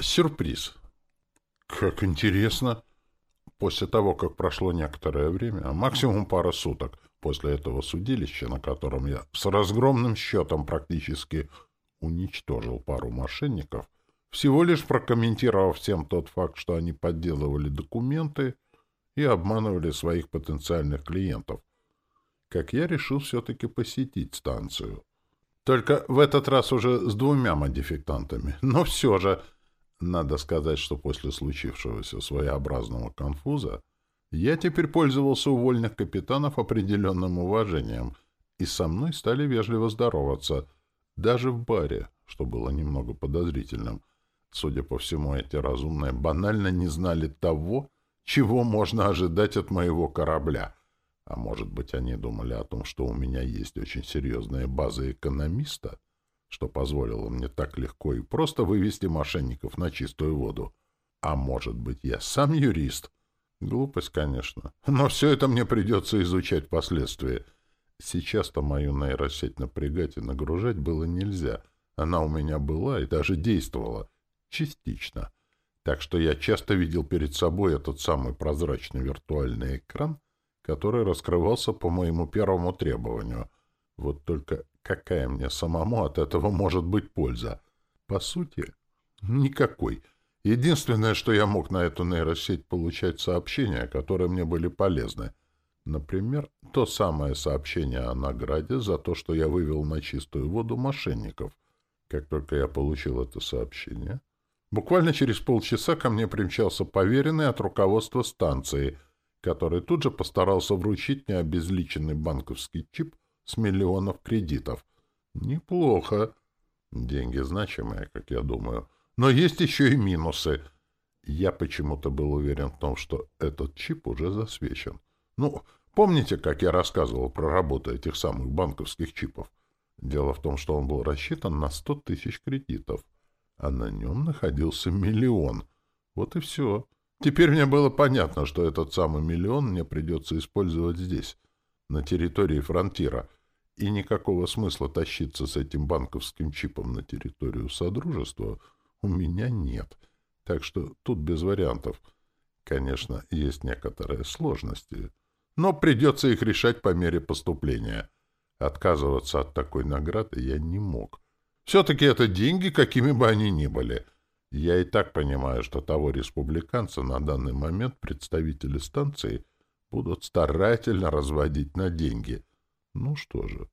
Сюрприз. Как интересно. После того, как прошло некоторое время, а максимум пара суток после этого судилища, на котором я с разгромным счетом практически уничтожил пару мошенников, всего лишь прокомментировав всем тот факт, что они подделывали документы и обманывали своих потенциальных клиентов, как я решил все-таки посетить станцию. Только в этот раз уже с двумя модификантами. Но все же, надо сказать, что после случившегося своеобразного конфуза я теперь пользовался у вольных капитанов определенным уважением, и со мной стали вежливо здороваться, даже в баре, что было немного подозрительным. Судя по всему, эти разумные банально не знали того, чего можно ожидать от моего корабля — а может быть, они думали о том, что у меня есть очень серьезная база экономиста, что позволило мне так легко и просто вывести мошенников на чистую воду. А может быть, я сам юрист? Глупость, конечно. Но все это мне придется изучать впоследствии. Сейчас-то мою нейросеть напрягать и нагружать было нельзя. Она у меня была и даже действовала. Частично. Так что я часто видел перед собой этот самый прозрачный виртуальный экран — который раскрывался по моему первому требованию. Вот только какая мне самому от этого может быть польза? По сути, никакой. Единственное, что я мог на эту нейросеть получать сообщения, которые мне были полезны. Например, то самое сообщение о награде за то, что я вывел на чистую воду мошенников. Как только я получил это сообщение, буквально через полчаса ко мне примчался поверенный от руководства станции — который тут же постарался вручить мне обезличенный банковский чип с миллионов кредитов. Неплохо. Деньги значимые, как я думаю. Но есть еще и минусы. Я почему-то был уверен в том, что этот чип уже засвечен. Ну, помните, как я рассказывал про работу этих самых банковских чипов? Дело в том, что он был рассчитан на сто тысяч кредитов, а на нем находился миллион. Вот и все. Теперь мне было понятно, что этот самый миллион мне придется использовать здесь, на территории фронтира, и никакого смысла тащиться с этим банковским чипом на территорию Содружества у меня нет. Так что тут без вариантов. Конечно, есть некоторые сложности, но придется их решать по мере поступления. Отказываться от такой награды я не мог. Все-таки это деньги, какими бы они ни были — я и так понимаю, что того республиканца на данный момент представители станции будут старательно разводить на деньги. Ну что же,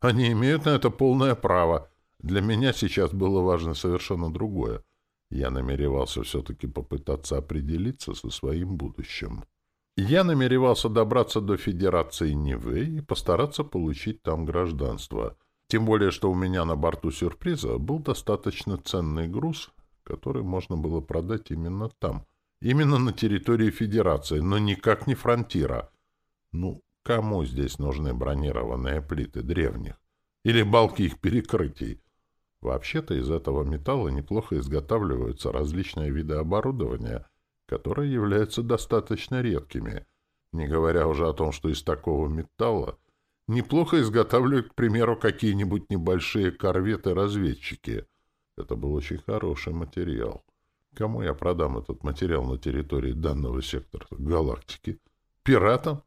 они имеют на это полное право. Для меня сейчас было важно совершенно другое. Я намеревался все-таки попытаться определиться со своим будущим. Я намеревался добраться до Федерации Нивы и постараться получить там гражданство. Тем более, что у меня на борту сюрприза был достаточно ценный груз, который можно было продать именно там, именно на территории Федерации, но никак не фронтира. Ну, кому здесь нужны бронированные плиты древних? Или балки их перекрытий? Вообще-то из этого металла неплохо изготавливаются различные виды оборудования, которые являются достаточно редкими, не говоря уже о том, что из такого металла неплохо изготавливают, к примеру, какие-нибудь небольшие корветы-разведчики — это был очень хороший материал. Кому я продам этот материал на территории данного сектора галактики? Пиратам?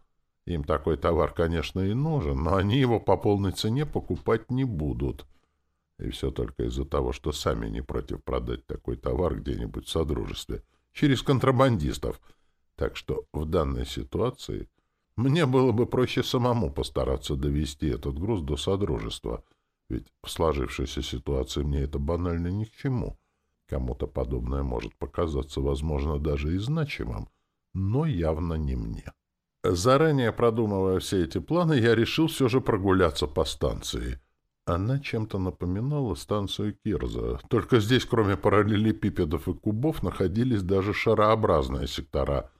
Им такой товар, конечно, и нужен, но они его по полной цене покупать не будут. И все только из-за того, что сами не против продать такой товар где-нибудь в Содружестве, через контрабандистов. Так что в данной ситуации мне было бы проще самому постараться довести этот груз до Содружества — ведь в сложившейся ситуации мне это банально ни к чему. Кому-то подобное может показаться, возможно, даже и значимым, но явно не мне. Заранее продумывая все эти планы, я решил все же прогуляться по станции. Она чем-то напоминала станцию Кирза, только здесь, кроме параллелепипедов и кубов, находились даже шарообразные сектора.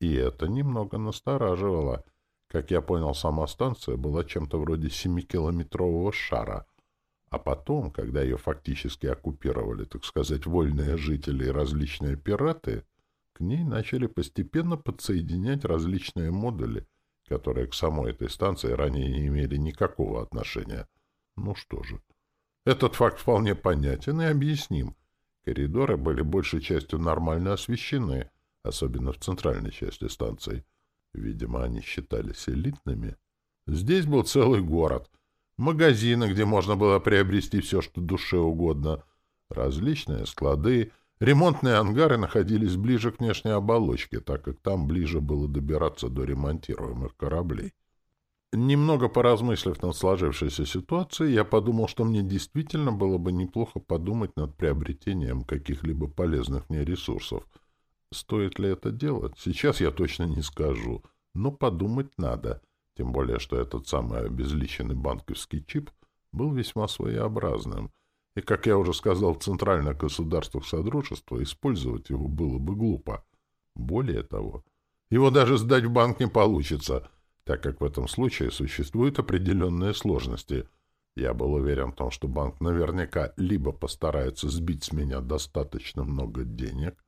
И это немного настораживало — как я понял, сама станция была чем-то вроде семикилометрового шара. А потом, когда ее фактически оккупировали, так сказать, вольные жители и различные пираты, к ней начали постепенно подсоединять различные модули, которые к самой этой станции ранее не имели никакого отношения. Ну что же, этот факт вполне понятен и объясним. Коридоры были большей частью нормально освещены, особенно в центральной части станции. Видимо, они считались элитными. Здесь был целый город. Магазины, где можно было приобрести все, что душе угодно. Различные склады, ремонтные ангары находились ближе к внешней оболочке, так как там ближе было добираться до ремонтируемых кораблей. Немного поразмыслив над сложившейся ситуацией, я подумал, что мне действительно было бы неплохо подумать над приобретением каких-либо полезных мне ресурсов — Стоит ли это делать? Сейчас я точно не скажу. Но подумать надо. Тем более, что этот самый обезличенный банковский чип был весьма своеобразным. И, как я уже сказал, в центральных государствах Содружества использовать его было бы глупо. Более того, его даже сдать в банк не получится, так как в этом случае существуют определенные сложности. Я был уверен в том, что банк наверняка либо постарается сбить с меня достаточно много денег,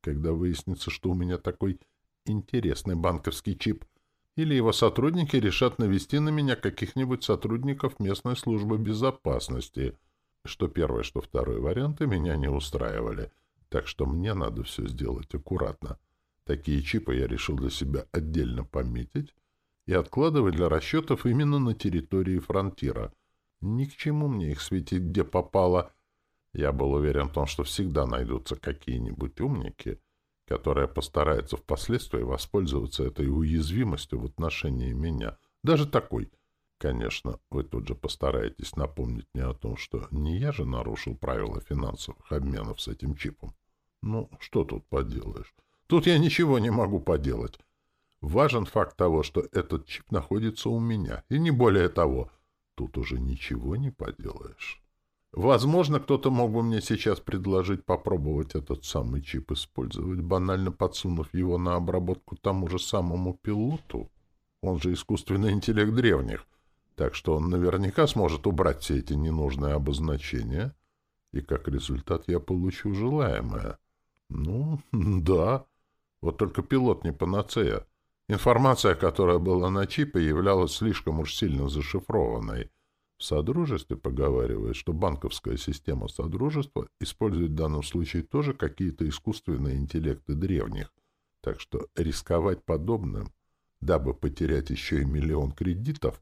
когда выяснится, что у меня такой интересный банковский чип, или его сотрудники решат навести на меня каких-нибудь сотрудников местной службы безопасности. Что первый, что второй варианты меня не устраивали, так что мне надо все сделать аккуратно. Такие чипы я решил для себя отдельно пометить и откладывать для расчетов именно на территории фронтира. Ни к чему мне их светить где попало — я был уверен в том, что всегда найдутся какие-нибудь умники, которые постараются впоследствии воспользоваться этой уязвимостью в отношении меня. Даже такой. Конечно, вы тут же постараетесь напомнить мне о том, что не я же нарушил правила финансовых обменов с этим чипом. Ну, что тут поделаешь? Тут я ничего не могу поделать. Важен факт того, что этот чип находится у меня, и не более того. Тут уже ничего не поделаешь. Возможно, кто-то мог бы мне сейчас предложить попробовать этот самый чип использовать, банально подсунув его на обработку тому же самому пилоту. Он же искусственный интеллект древних, так что он наверняка сможет убрать все эти ненужные обозначения, и как результат я получу желаемое. Ну, да. Вот только пилот не панацея. Информация, которая была на чипе, являлась слишком уж сильно зашифрованной — в Содружестве поговаривают, что банковская система Содружества использует в данном случае тоже какие-то искусственные интеллекты древних. Так что рисковать подобным, дабы потерять еще и миллион кредитов,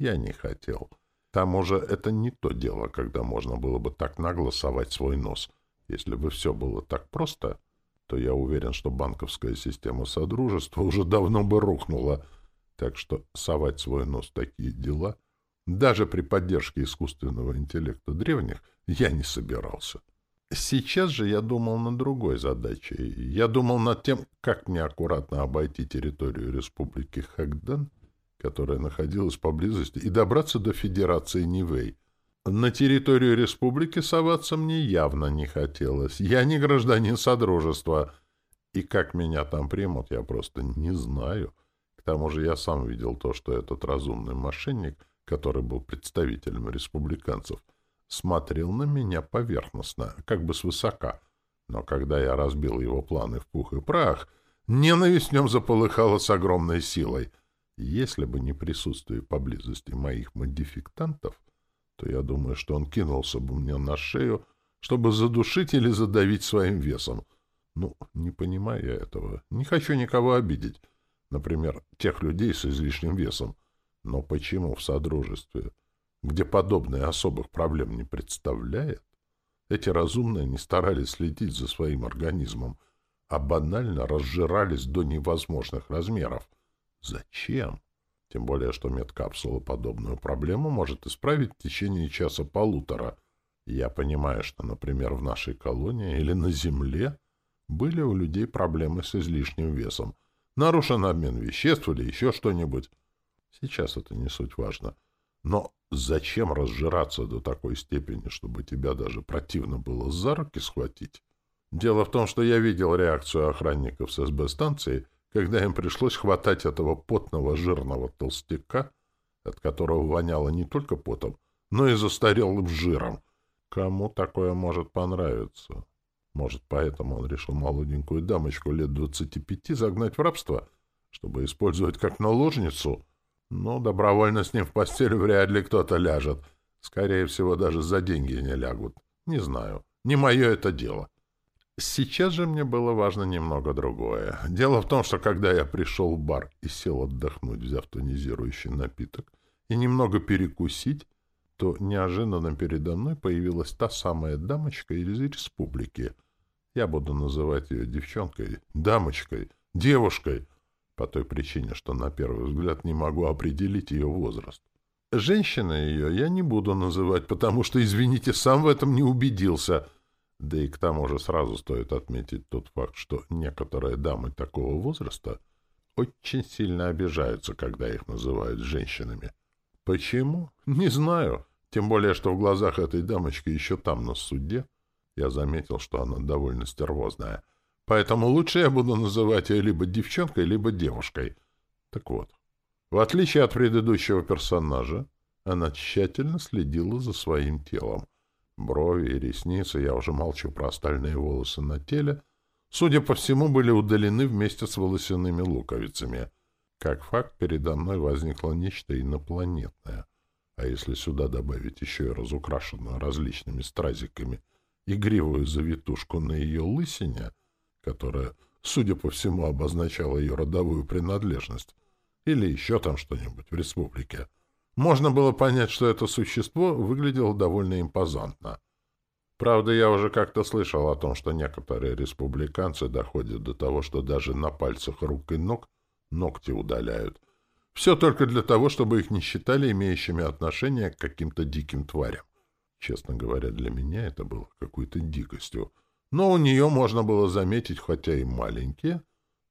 я не хотел. К тому же это не то дело, когда можно было бы так нагло совать свой нос. Если бы все было так просто, то я уверен, что банковская система Содружества уже давно бы рухнула. Так что совать свой нос в такие дела — даже при поддержке искусственного интеллекта древних я не собирался. Сейчас же я думал над другой задачей. Я думал над тем, как мне аккуратно обойти территорию Республики Хагдан, которая находилась поблизости, и добраться до Федерации Нивэй. На территорию республики соваться мне явно не хотелось. Я не гражданин Содружества. И как меня там примут, я просто не знаю. К тому же я сам видел то, что этот разумный мошенник — который был представителем республиканцев, смотрел на меня поверхностно, как бы свысока. Но когда я разбил его планы в пух и прах, ненависть в нем заполыхала с огромной силой. Если бы не присутствие поблизости моих модификтантов, то я думаю, что он кинулся бы мне на шею, чтобы задушить или задавить своим весом. Ну, не понимаю я этого. Не хочу никого обидеть. Например, тех людей с излишним весом. Но почему в Содружестве, где подобное особых проблем не представляет, эти разумные не старались следить за своим организмом, а банально разжирались до невозможных размеров? Зачем? Тем более, что медкапсула подобную проблему может исправить в течение часа-полутора. Я понимаю, что, например, в нашей колонии или на Земле были у людей проблемы с излишним весом, нарушен обмен веществ или еще что-нибудь. Сейчас это не суть важно. Но зачем разжираться до такой степени, чтобы тебя даже противно было за руки схватить? Дело в том, что я видел реакцию охранников с СБ-станции, когда им пришлось хватать этого потного жирного толстяка, от которого воняло не только потом, но и застарелым жиром. Кому такое может понравиться? Может, поэтому он решил молоденькую дамочку лет двадцати пяти загнать в рабство, чтобы использовать как наложницу — ну, добровольно с ним в постель вряд ли кто-то ляжет. Скорее всего, даже за деньги не лягут. Не знаю. Не мое это дело. Сейчас же мне было важно немного другое. Дело в том, что когда я пришел в бар и сел отдохнуть, взяв тонизирующий напиток, и немного перекусить, то неожиданно передо мной появилась та самая дамочка из республики. Я буду называть ее девчонкой, дамочкой, девушкой, по той причине, что на первый взгляд не могу определить ее возраст. Женщиной ее я не буду называть, потому что, извините, сам в этом не убедился — да и к тому же сразу стоит отметить тот факт, что некоторые дамы такого возраста очень сильно обижаются, когда их называют женщинами. Почему? Не знаю. Тем более, что в глазах этой дамочки еще там, на суде, я заметил, что она довольно стервозная. Поэтому лучше я буду называть ее либо девчонкой, либо девушкой. Так вот, в отличие от предыдущего персонажа, она тщательно следила за своим телом — Брови и ресницы, я уже молчу про остальные волосы на теле, судя по всему, были удалены вместе с волосяными луковицами. Как факт, передо мной возникло нечто инопланетное. А если сюда добавить еще и разукрашенную различными стразиками игривую завитушку на ее лысине, которая, судя по всему, обозначала ее родовую принадлежность, или еще там что-нибудь в республике, можно было понять, что это существо выглядело довольно импозантно. Правда, я уже как-то слышал о том, что некоторые республиканцы доходят до того, что даже на пальцах рук и ног ногти удаляют. Все только для того, чтобы их не считали имеющими отношение к каким-то диким тварям. Честно говоря, для меня это было какой-то дикостью. Но у нее можно было заметить, хотя и маленькие,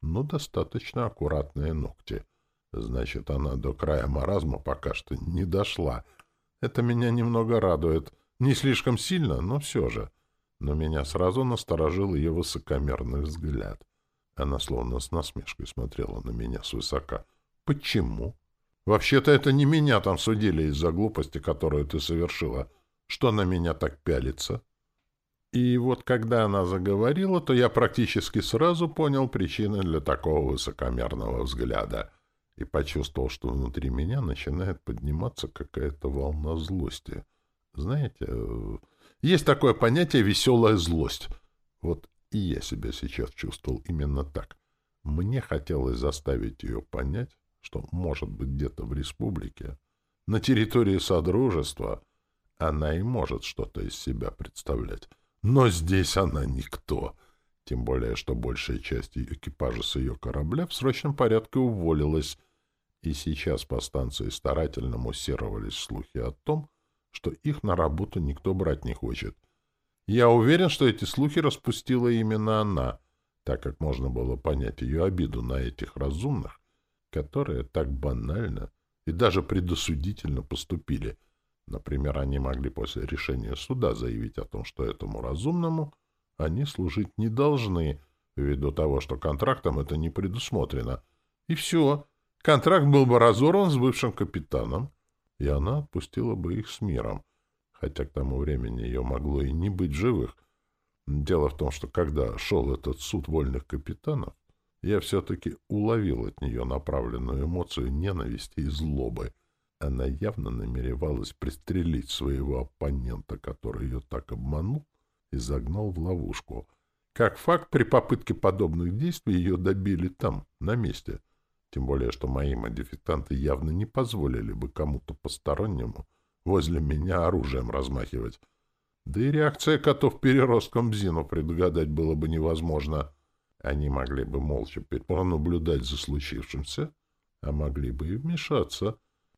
но достаточно аккуратные ногти. Значит, она до края маразма пока что не дошла. Это меня немного радует. Не слишком сильно, но все же. Но меня сразу насторожил ее высокомерный взгляд. Она словно с насмешкой смотрела на меня свысока. «Почему?» «Вообще-то это не меня там судили из-за глупости, которую ты совершила. Что на меня так пялится?» И вот когда она заговорила, то я практически сразу понял причины для такого высокомерного взгляда — и почувствовал, что внутри меня начинает подниматься какая-то волна злости. Знаете, э, есть такое понятие «веселая злость». Вот и я себя сейчас чувствовал именно так. Мне хотелось заставить ее понять, что, может быть, где-то в республике, на территории Содружества, она и может что-то из себя представлять. Но здесь она никто. Тем более, что большая часть экипажа с ее корабля в срочном порядке уволилась, и сейчас по станции старательно муссировались слухи о том, что их на работу никто брать не хочет. Я уверен, что эти слухи распустила именно она, так как можно было понять ее обиду на этих разумных, которые так банально и даже предосудительно поступили. Например, они могли после решения суда заявить о том, что этому разумному они служить не должны, ввиду того, что контрактом это не предусмотрено. И все. Контракт был бы разорван с бывшим капитаном, и она отпустила бы их с миром, хотя к тому времени ее могло и не быть живых. Дело в том, что когда шел этот суд вольных капитанов, я все-таки уловил от нее направленную эмоцию ненависти и злобы. Она явно намеревалась пристрелить своего оппонента, который ее так обманул и загнал в ловушку. Как факт, при попытке подобных действий ее добили там, на месте — тем более, что мои модификанты явно не позволили бы кому-то постороннему возле меня оружием размахивать. Да и реакция котов переростком Бзину предугадать было бы невозможно. Они могли бы молча пронаблюдать за случившимся, а могли бы и вмешаться.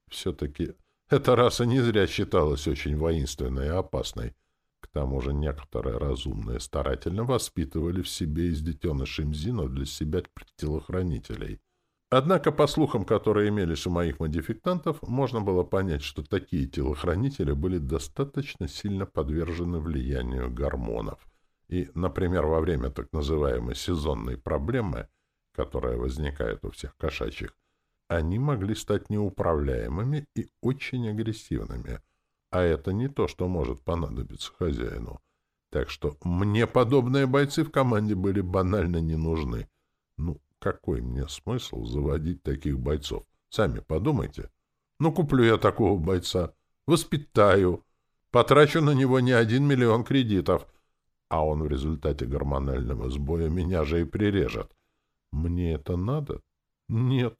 Все-таки эта раса не зря считалась очень воинственной и опасной. К тому же некоторые разумные старательно воспитывали в себе из детенышей Мзинов для себя телохранителей — Однако, по слухам, которые имелись у моих модификантов, можно было понять, что такие телохранители были достаточно сильно подвержены влиянию гормонов. И, например, во время так называемой сезонной проблемы, которая возникает у всех кошачьих, они могли стать неуправляемыми и очень агрессивными. А это не то, что может понадобиться хозяину. Так что мне подобные бойцы в команде были банально не нужны. Ну, какой мне смысл заводить таких бойцов? Сами подумайте. Ну, куплю я такого бойца, воспитаю, потрачу на него не один миллион кредитов, а он в результате гормонального сбоя меня же и прирежет. Мне это надо? Нет.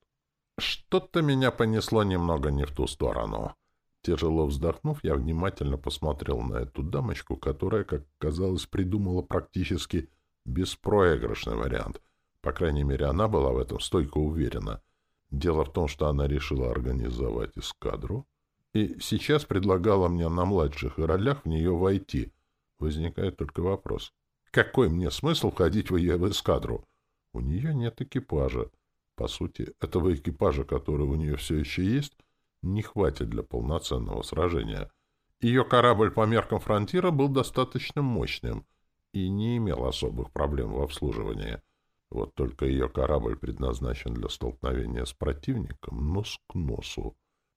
Что-то меня понесло немного не в ту сторону. Тяжело вздохнув, я внимательно посмотрел на эту дамочку, которая, как казалось, придумала практически беспроигрышный вариант. По крайней мере, она была в этом стойко уверена. Дело в том, что она решила организовать эскадру и сейчас предлагала мне на младших ролях в нее войти. Возникает только вопрос. Какой мне смысл входить в ее эскадру? У нее нет экипажа. По сути, этого экипажа, который у нее все еще есть, не хватит для полноценного сражения. Ее корабль по меркам фронтира был достаточно мощным и не имел особых проблем в обслуживании. Вот только ее корабль предназначен для столкновения с противником нос к носу.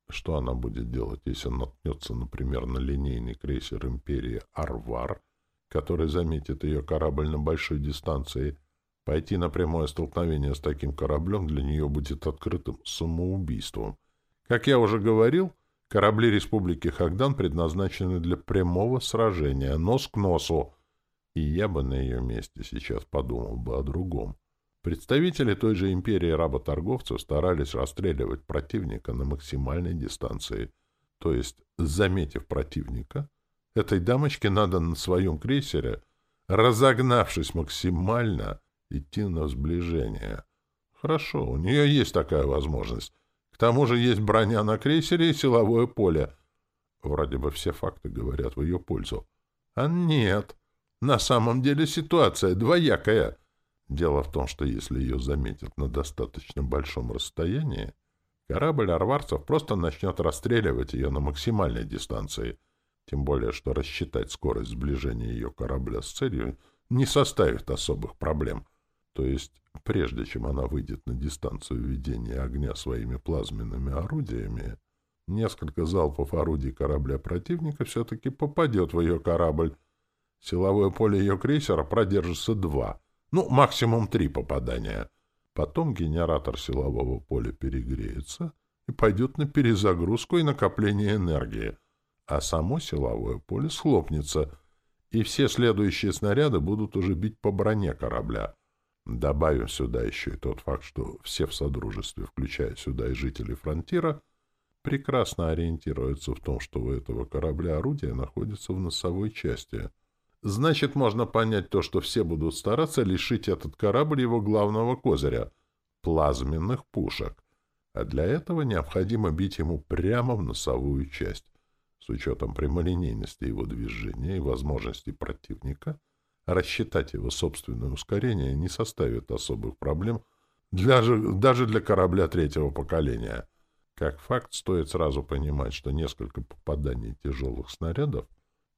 Что она будет делать, если наткнется, например, на линейный крейсер империи «Арвар», который заметит ее корабль на большой дистанции? Пойти на прямое столкновение с таким кораблем для нее будет открытым самоубийством. Как я уже говорил, корабли Республики Хагдан предназначены для прямого сражения, нос к носу, и я бы на ее месте сейчас подумал бы о другом. Представители той же империи работорговцев старались расстреливать противника на максимальной дистанции. То есть, заметив противника, этой дамочке надо на своем крейсере, разогнавшись максимально, идти на сближение. Хорошо, у нее есть такая возможность. К тому же есть броня на крейсере и силовое поле. Вроде бы все факты говорят в ее пользу. А нет. На самом деле ситуация двоякая — Дело в том, что если ее заметят на достаточно большом расстоянии, корабль арварцев просто начнет расстреливать ее на максимальной дистанции, тем более что рассчитать скорость сближения ее корабля с целью не составит особых проблем. То есть, прежде чем она выйдет на дистанцию ведения огня своими плазменными орудиями, несколько залпов орудий корабля противника все-таки попадет в ее корабль. Силовое поле ее крейсера продержится два — ну, максимум три попадания. Потом генератор силового поля перегреется и пойдет на перезагрузку и накопление энергии, а само силовое поле схлопнется, и все следующие снаряды будут уже бить по броне корабля. Добавим сюда еще и тот факт, что все в Содружестве, включая сюда и жителей фронтира, прекрасно ориентируются в том, что у этого корабля орудие находится в носовой части — Значит, можно понять то, что все будут стараться лишить этот корабль его главного козыря — плазменных пушек. А для этого необходимо бить ему прямо в носовую часть. С учетом прямолинейности его движения и возможностей противника, рассчитать его собственное ускорение не составит особых проблем для, даже для корабля третьего поколения. Как факт, стоит сразу понимать, что несколько попаданий тяжелых снарядов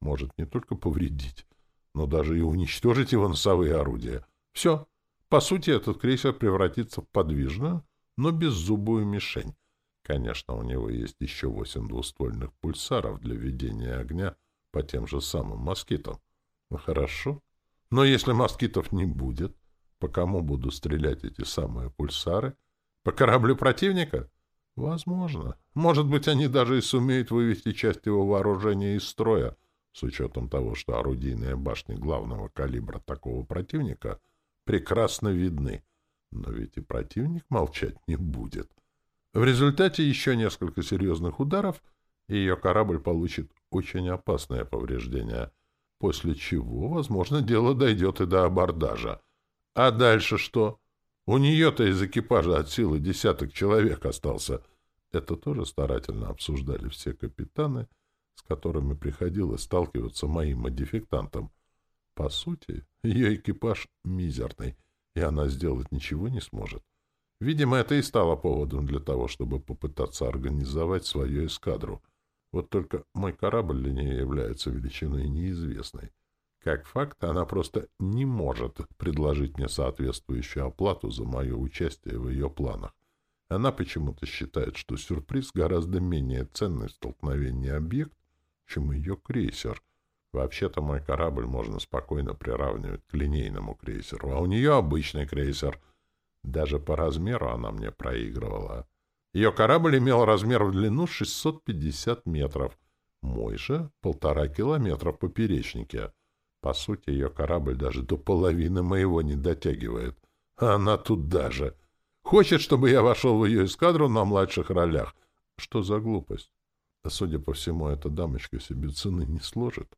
может не только повредить, но даже и уничтожить его носовые орудия. Все. По сути, этот крейсер превратится в подвижную, но беззубую мишень. Конечно, у него есть еще восемь двуствольных пульсаров для ведения огня по тем же самым москитам. Ну, хорошо. Но если москитов не будет, по кому будут стрелять эти самые пульсары? По кораблю противника? Возможно. Может быть, они даже и сумеют вывести часть его вооружения из строя, с учетом того, что орудийные башни главного калибра такого противника прекрасно видны. Но ведь и противник молчать не будет. В результате еще несколько серьезных ударов, и ее корабль получит очень опасное повреждение, после чего, возможно, дело дойдет и до абордажа. А дальше что? У нее-то из экипажа от силы десяток человек остался. Это тоже старательно обсуждали все капитаны — с которыми приходилось сталкиваться моим модификтантам. По сути, ее экипаж мизерный, и она сделать ничего не сможет. Видимо, это и стало поводом для того, чтобы попытаться организовать свою эскадру. Вот только мой корабль для нее является величиной неизвестной. Как факт, она просто не может предложить мне соответствующую оплату за мое участие в ее планах. Она почему-то считает, что сюрприз гораздо менее ценный в столкновении объект, чем ее крейсер. Вообще-то мой корабль можно спокойно приравнивать к линейному крейсеру, а у нее обычный крейсер. Даже по размеру она мне проигрывала. Ее корабль имел размер в длину 650 метров, мой же — полтора километра в поперечнике. По сути, ее корабль даже до половины моего не дотягивает. А она тут даже. Хочет, чтобы я вошел в ее эскадру на младших ролях. Что за глупость? Да, судя по всему, эта дамочка себе цены не сложит.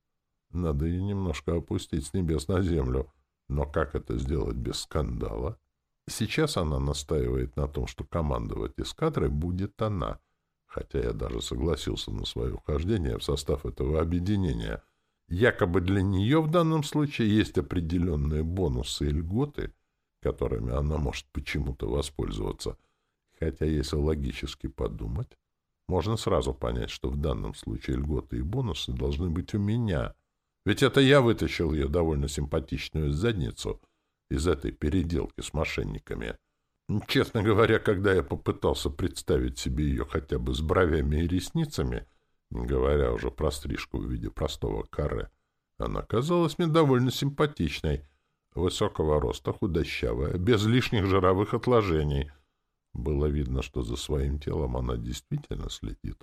Надо ее немножко опустить с небес на землю. Но как это сделать без скандала? Сейчас она настаивает на том, что командовать эскадрой будет она. Хотя я даже согласился на свое вхождение в состав этого объединения. Якобы для нее в данном случае есть определенные бонусы и льготы, которыми она может почему-то воспользоваться. Хотя, если логически подумать, можно сразу понять, что в данном случае льготы и бонусы должны быть у меня. Ведь это я вытащил ее довольно симпатичную задницу из этой переделки с мошенниками. Честно говоря, когда я попытался представить себе ее хотя бы с бровями и ресницами, не говоря уже про стрижку в виде простого каре, она казалась мне довольно симпатичной — Высокого роста, худощавая, без лишних жировых отложений. Было видно, что за своим телом она действительно следит.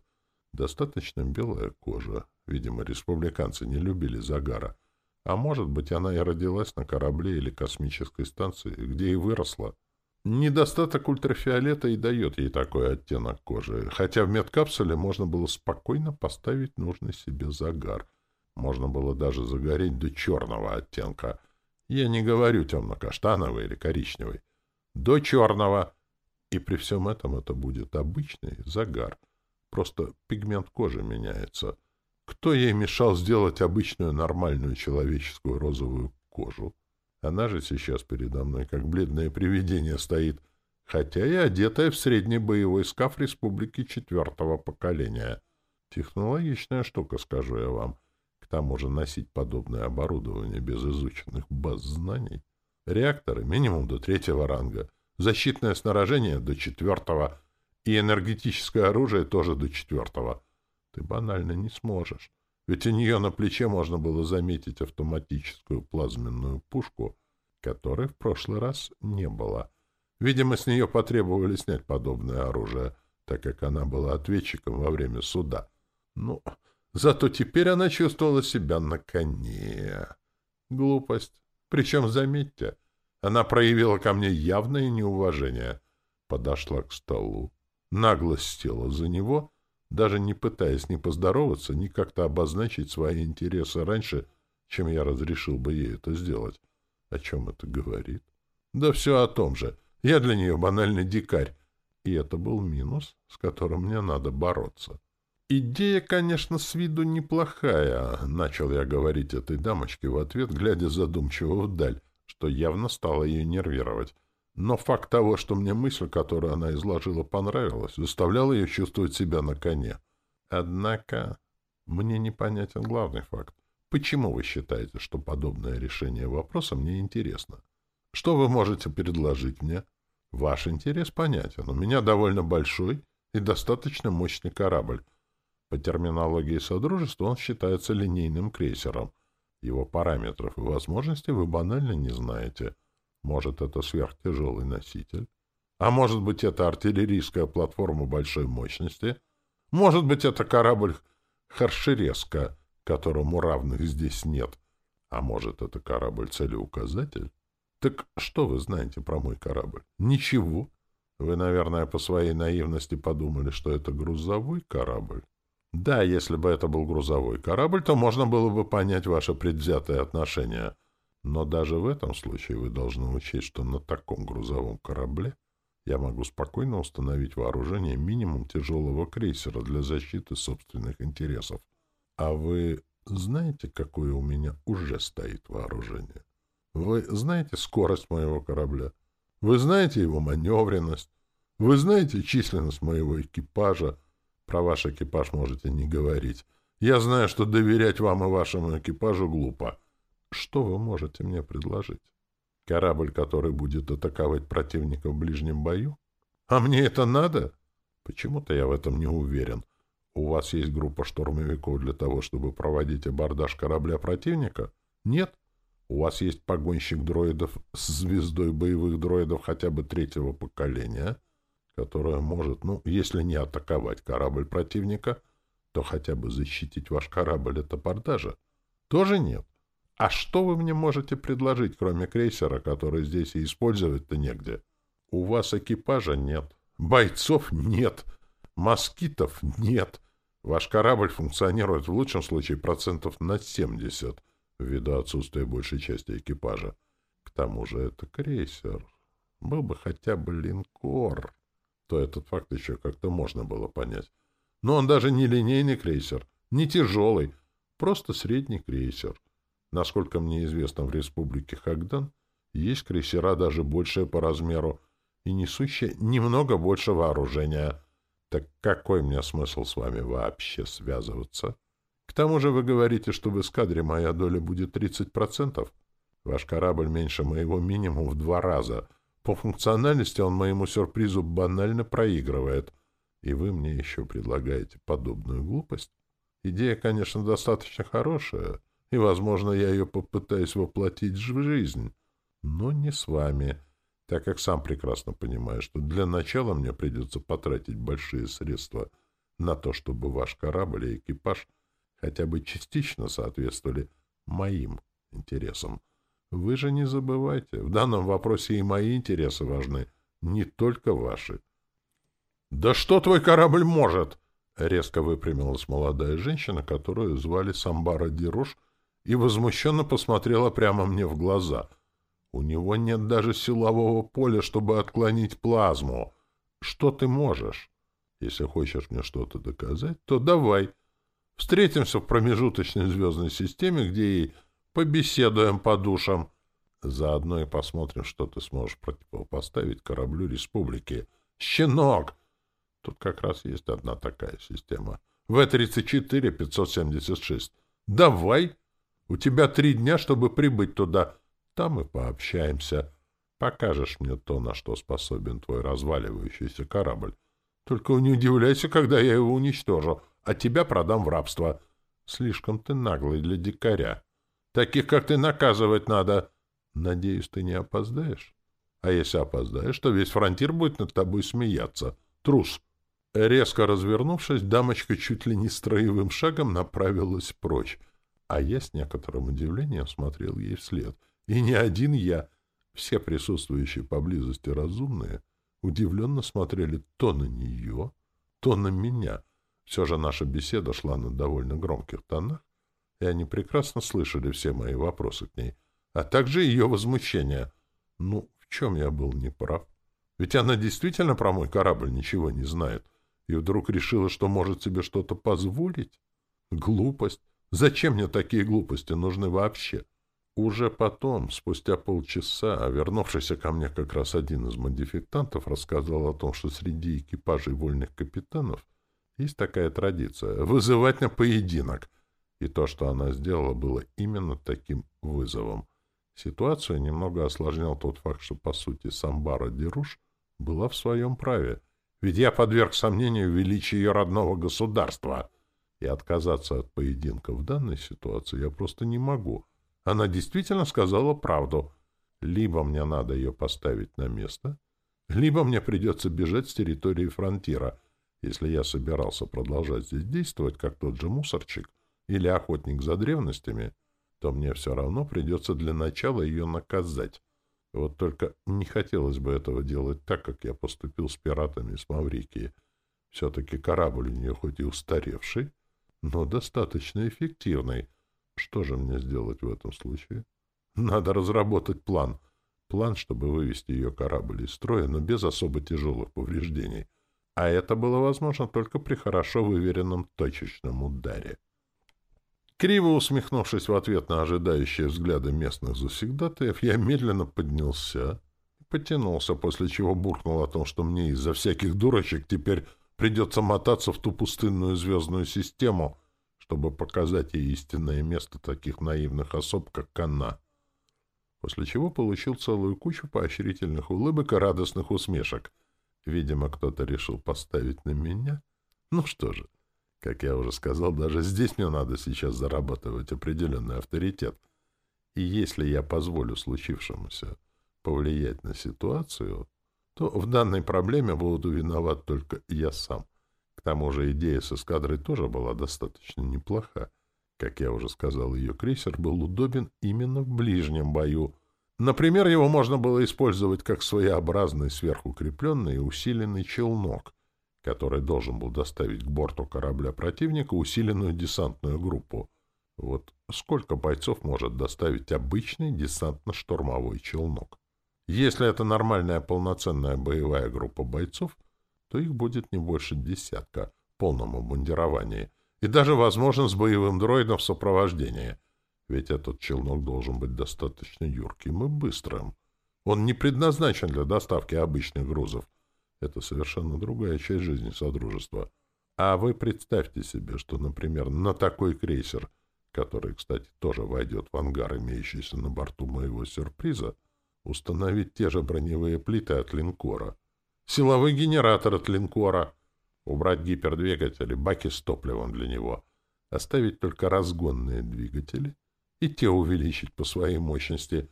Достаточно белая кожа. Видимо, республиканцы не любили загара. А может быть, она и родилась на корабле или космической станции, где и выросла. Недостаток ультрафиолета и дает ей такой оттенок кожи, хотя в медкапсуле можно было спокойно поставить нужный себе загар. Можно было даже загореть до черного оттенка — я не говорю темно-каштановый или коричневый. До черного. И при всем этом это будет обычный загар. Просто пигмент кожи меняется. Кто ей мешал сделать обычную нормальную человеческую розовую кожу? Она же сейчас передо мной как бледное привидение стоит, хотя и одетая в средний боевой скаф республики четвертого поколения. Технологичная штука, скажу я вам. К тому же носить подобное оборудование без изученных баз знаний. Реакторы минимум до третьего ранга, защитное снаряжение до четвертого и энергетическое оружие тоже до четвертого. Ты банально не сможешь. Ведь у нее на плече можно было заметить автоматическую плазменную пушку, которой в прошлый раз не было. Видимо, с нее потребовали снять подобное оружие, так как она была ответчиком во время суда. Ну, Зато теперь она чувствовала себя на коне. Глупость. Причем, заметьте, она проявила ко мне явное неуважение. Подошла к столу, нагло села за него, даже не пытаясь ни поздороваться, ни как-то обозначить свои интересы раньше, чем я разрешил бы ей это сделать. О чем это говорит? Да все о том же. Я для нее банальный дикарь. И это был минус, с которым мне надо бороться. «Идея, конечно, с виду неплохая», — начал я говорить этой дамочке в ответ, глядя задумчиво вдаль, что явно стало ее нервировать. Но факт того, что мне мысль, которую она изложила, понравилась, заставлял ее чувствовать себя на коне. Однако мне непонятен главный факт. Почему вы считаете, что подобное решение вопроса мне интересно? Что вы можете предложить мне? Ваш интерес понятен. У меня довольно большой и достаточно мощный корабль. По терминологии Содружества он считается линейным крейсером. Его параметров и возможностей вы банально не знаете. Может, это сверхтяжелый носитель? А может быть, это артиллерийская платформа большой мощности? Может быть, это корабль Харшереска, которому равных здесь нет? А может, это корабль-целеуказатель? Так что вы знаете про мой корабль? Ничего. Вы, наверное, по своей наивности подумали, что это грузовой корабль. Да, если бы это был грузовой корабль, то можно было бы понять ваше предвзятое отношение. Но даже в этом случае вы должны учесть, что на таком грузовом корабле я могу спокойно установить вооружение минимум тяжелого крейсера для защиты собственных интересов. А вы знаете, какое у меня уже стоит вооружение? Вы знаете скорость моего корабля? Вы знаете его маневренность? Вы знаете численность моего экипажа? Про ваш экипаж можете не говорить. Я знаю, что доверять вам и вашему экипажу глупо. Что вы можете мне предложить? Корабль, который будет атаковать противника в ближнем бою? А мне это надо? Почему-то я в этом не уверен. У вас есть группа штурмовиков для того, чтобы проводить абордаж корабля противника? Нет? У вас есть погонщик дроидов с звездой боевых дроидов хотя бы третьего поколения? Которая может, ну, если не атаковать корабль противника, то хотя бы защитить ваш корабль от абордажа. Тоже нет. А что вы мне можете предложить, кроме крейсера, который здесь и использовать-то негде? У вас экипажа нет, бойцов нет, москитов нет. Ваш корабль функционирует в лучшем случае процентов на 70, ввиду отсутствия большей части экипажа. К тому же это крейсер. Был бы хотя бы линкор, то этот факт еще как-то можно было понять. Но он даже не линейный крейсер, не тяжелый, просто средний крейсер. Насколько мне известно, в республике Хагдан есть крейсера даже большие по размеру и несущие немного больше вооружения. Так какой мне смысл с вами вообще связываться? К тому же вы говорите, что в эскадре моя доля будет 30%. Ваш корабль меньше моего минимум в два раза. По функциональности он моему сюрпризу банально проигрывает. И вы мне еще предлагаете подобную глупость? Идея, конечно, достаточно хорошая, и, возможно, я ее попытаюсь воплотить в жизнь, но не с вами, так как сам прекрасно понимаю, что для начала мне придется потратить большие средства на то, чтобы ваш корабль и экипаж хотя бы частично соответствовали моим интересам. Вы же не забывайте, в данном вопросе и мои интересы важны, не только ваши. — Да что твой корабль может? Резко выпрямилась молодая женщина, которую звали Самбара Дируш, и возмущенно посмотрела прямо мне в глаза. У него нет даже силового поля, чтобы отклонить плазму. Что ты можешь? Если хочешь мне что-то доказать, то давай. Встретимся в промежуточной звездной системе, где и побеседуем по душам. Заодно и посмотрим, что ты сможешь противопоставить кораблю республики. Щенок! Тут как раз есть одна такая система. В-34-576. Давай! У тебя три дня, чтобы прибыть туда. Там и пообщаемся. Покажешь мне то, на что способен твой разваливающийся корабль. Только не удивляйся, когда я его уничтожу, а тебя продам в рабство. Слишком ты наглый для дикаря. Таких, как ты, наказывать надо. Надеюсь, ты не опоздаешь? А если опоздаешь, то весь фронтир будет над тобой смеяться. Трус! Резко развернувшись, дамочка чуть ли не строевым шагом направилась прочь, а я с некоторым удивлением смотрел ей вслед. И не один я. Все присутствующие поблизости разумные удивленно смотрели то на нее, то на меня. Все же наша беседа шла на довольно громких тонах, они прекрасно слышали все мои вопросы к ней, а также ее возмущение. Ну, в чем я был неправ? Ведь она действительно про мой корабль ничего не знает и вдруг решила, что может себе что-то позволить? Глупость. Зачем мне такие глупости нужны вообще? Уже потом, спустя полчаса, вернувшийся ко мне как раз один из модификтантов рассказал о том, что среди экипажей вольных капитанов есть такая традиция — вызывать на поединок. И то, что она сделала, было именно таким вызовом. Ситуацию немного осложнял тот факт, что, по сути, Самбара Деруш была в своем праве — ведь я подверг сомнению величие ее родного государства. И отказаться от поединка в данной ситуации я просто не могу. Она действительно сказала правду. Либо мне надо ее поставить на место, либо мне придется бежать с территории фронтира, если я собирался продолжать здесь действовать, как тот же мусорчик или охотник за древностями, то мне все равно придется для начала ее наказать. Вот только не хотелось бы этого делать так, как я поступил с пиратами с Маврикии. Все-таки корабль у нее хоть и устаревший, но достаточно эффективный. Что же мне сделать в этом случае? Надо разработать план. План, чтобы вывести ее корабль из строя, но без особо тяжелых повреждений. А это было возможно только при хорошо выверенном точечном ударе. Криво усмехнувшись в ответ на ожидающие взгляды местных завсегдатаев, я медленно поднялся и потянулся, после чего буркнул о том, что мне из-за всяких дурочек теперь придется мотаться в ту пустынную звездную систему, чтобы показать ей истинное место таких наивных особ, как она. После чего получил целую кучу поощрительных улыбок и радостных усмешек. Видимо, кто-то решил поставить на меня. Ну что же, как я уже сказал, даже здесь мне надо сейчас зарабатывать определенный авторитет. И если я позволю случившемуся повлиять на ситуацию, то в данной проблеме буду виноват только я сам. К тому же идея с эскадрой тоже была достаточно неплоха. Как я уже сказал, ее крейсер был удобен именно в ближнем бою. Например, его можно было использовать как своеобразный сверхукрепленный и усиленный челнок, который должен был доставить к борту корабля противника усиленную десантную группу. Вот сколько бойцов может доставить обычный десантно-штурмовой челнок? Если это нормальная полноценная боевая группа бойцов, то их будет не больше десятка в полном обмундировании, и даже, возможно, с боевым дроидом в сопровождении. Ведь этот челнок должен быть достаточно юрким и быстрым. Он не предназначен для доставки обычных грузов. Это совершенно другая часть жизни Содружества. А вы представьте себе, что, например, на такой крейсер, который, кстати, тоже войдет в ангар, имеющийся на борту моего сюрприза, установить те же броневые плиты от линкора, силовой генератор от линкора, убрать гипердвигатели, баки с топливом для него, оставить только разгонные двигатели и те увеличить по своей мощности,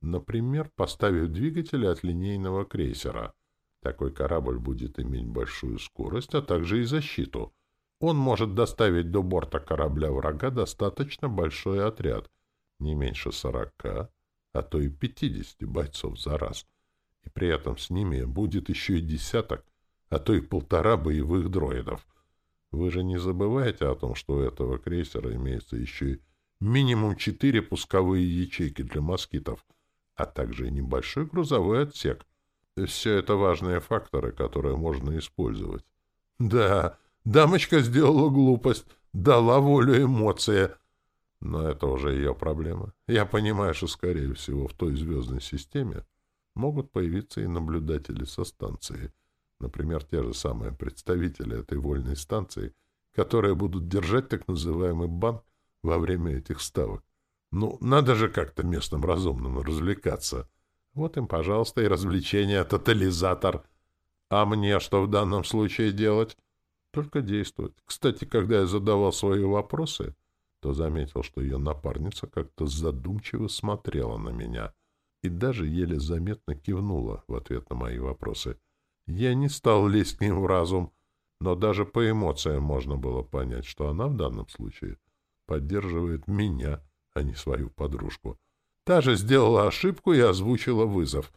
например, поставив двигатели от линейного крейсера. Такой корабль будет иметь большую скорость, а также и защиту. Он может доставить до борта корабля врага достаточно большой отряд, не меньше сорока, а то и 50 бойцов за раз. И при этом с ними будет еще и десяток, а то и полтора боевых дроидов. Вы же не забывайте о том, что у этого крейсера имеется еще и минимум четыре пусковые ячейки для москитов, а также небольшой грузовой отсек. Все это важные факторы, которые можно использовать. Да, дамочка сделала глупость, дала волю эмоции — но это уже ее проблема. Я понимаю, что, скорее всего, в той звездной системе могут появиться и наблюдатели со станции. Например, те же самые представители этой вольной станции, которые будут держать так называемый банк во время этих ставок. Ну, надо же как-то местным разумным развлекаться. Вот им, пожалуйста, и развлечение, тотализатор. А мне что в данном случае делать? Только действовать. Кстати, когда я задавал свои вопросы то заметил, что ее напарница как-то задумчиво смотрела на меня и даже еле заметно кивнула в ответ на мои вопросы. Я не стал лезть к ним в разум, но даже по эмоциям можно было понять, что она в данном случае поддерживает меня, а не свою подружку. Та же сделала ошибку и озвучила вызов.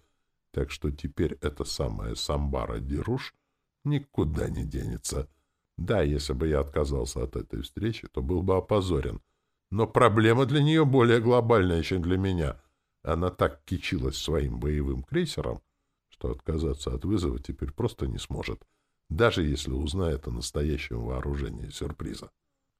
Так что теперь эта самая Самбара Дируш никуда не денется. Да, если бы я отказался от этой встречи, то был бы опозорен. Но проблема для нее более глобальная, чем для меня. Она так кичилась своим боевым крейсером, что отказаться от вызова теперь просто не сможет, даже если узнает о настоящем вооружении сюрприза.